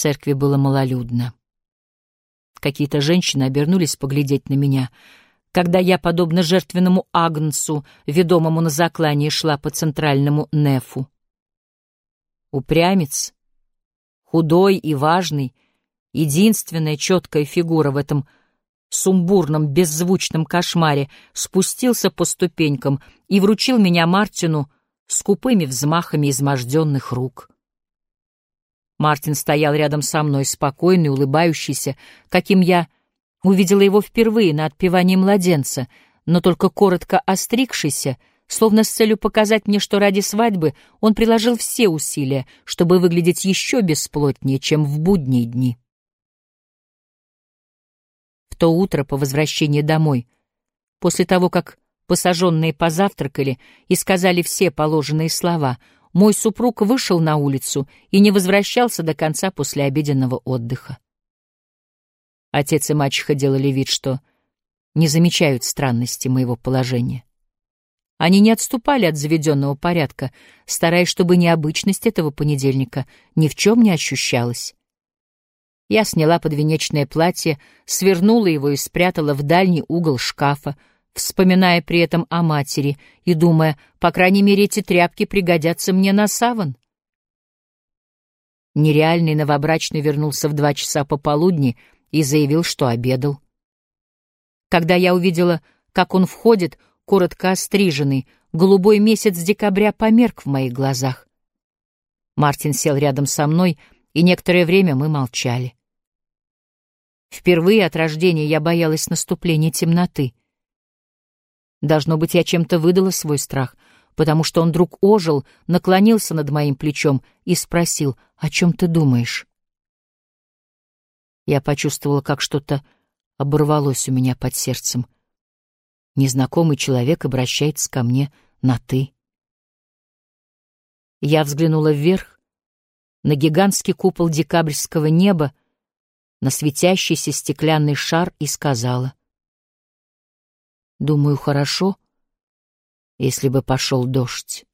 церкви было малолюдно. Какие-то женщины обернулись поглядеть на меня, когда я, подобно жертвенному агнцу, ведомому на заклание, шла по центральному нефу. Упрямец, худой и важный, единственная четкая фигура в этом сумбурном, беззвучном кошмаре, спустился по ступенькам и вручил меня Мартину с купыми взмахами изможденных рук. Мартин стоял рядом со мной, спокойный, улыбающийся, каким я увидела его впервые на отпевании младенца, но только коротко остригшийся, словно с целью показать мне, что ради свадьбы он приложил все усилия, чтобы выглядеть еще бесплотнее, чем в будние дни. В то утро по возвращении домой, после того, как посаженные позавтракали и сказали все положенные слова — мой супруг вышел на улицу и не возвращался до конца послеобеденного отдыха. Отец и мачеха делали вид, что не замечают странности моего положения. Они не отступали от заведенного порядка, стараясь, чтобы необычность этого понедельника ни в чем не ощущалась. Я сняла подвенечное платье, свернула его и спрятала в дальний угол шкафа, вспоминая при этом о матери и думая, по крайней мере, эти тряпки пригодятся мне на саван. Нереальный новобрачный вернулся в два часа пополудни и заявил, что обедал. Когда я увидела, как он входит, коротко остриженный, голубой месяц декабря померк в моих глазах. Мартин сел рядом со мной, и некоторое время мы молчали. Впервые от рождения я боялась наступления темноты — Должно быть, я чем-то выдала свой страх, потому что он вдруг ожил, наклонился над моим плечом и спросил, «О чем ты думаешь?» Я почувствовала, как что-то оборвалось у меня под сердцем. Незнакомый человек обращается ко мне на «ты». Я взглянула вверх, на гигантский купол декабрьского неба, на светящийся стеклянный шар и сказала, Думаю, хорошо, если бы пошел дождь.